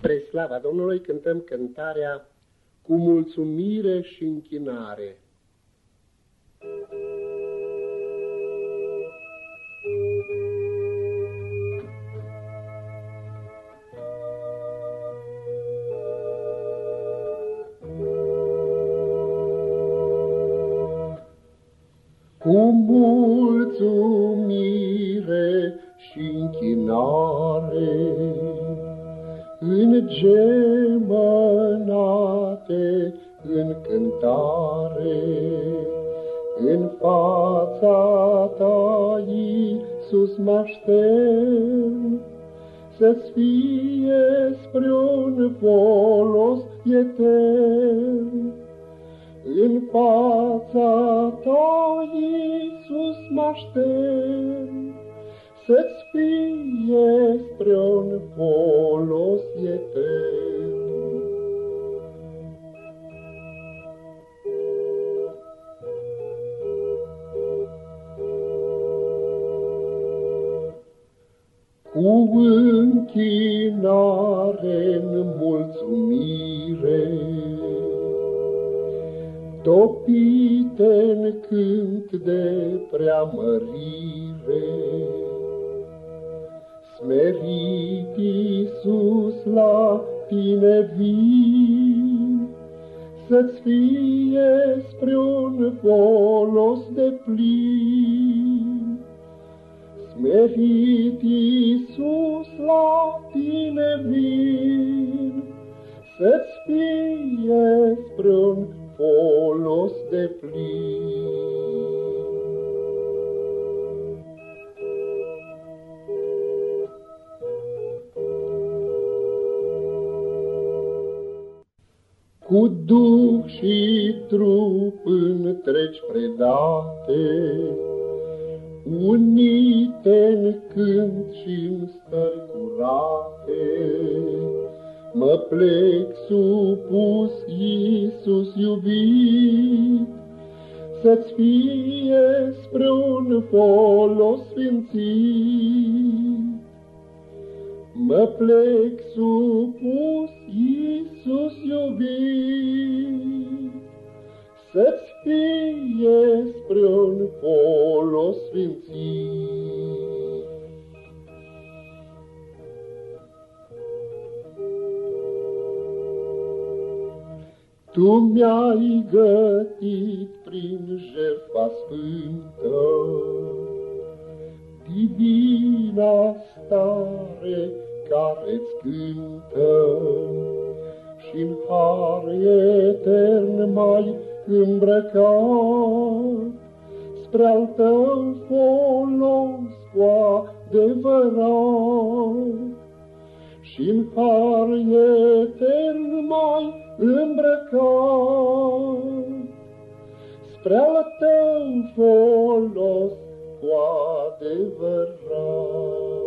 Spre slava Domnului cântăm cântarea cu mulțumire și închinare. Cu mulțumire și închinare în gemănate, în cântare, în fața ta, Iisus, mă să-ți fie spre un folos etern. În fața ta, Iisus, mă să-ți fie spre un folos etern. Cu închinare în mulțumire, topite-n cânt de preamărire, Smerit Iisus la tine vin, Să-ți fie spre un folos de plin. Smerit Iisus la tine vin, Să-ți fie spre un folos de plin. Cu duh și trup întregi predate, unite-n cânt și în stări curate. Mă plec supus, Iisus iubit, Să-ți fie spre un folos sfințit. Mă plec supus, Iisus iubit, Să-ți fie spre un folos sfințit. Tu mi-ai gătit prin jertfa sfântă, Divina stare, care-ți cântă și-n har etern mai îmbrăcat, spre al tău folos cu adevărat. Și-n har etern mai îmbrăcat, spre al tău folos cu adevărat.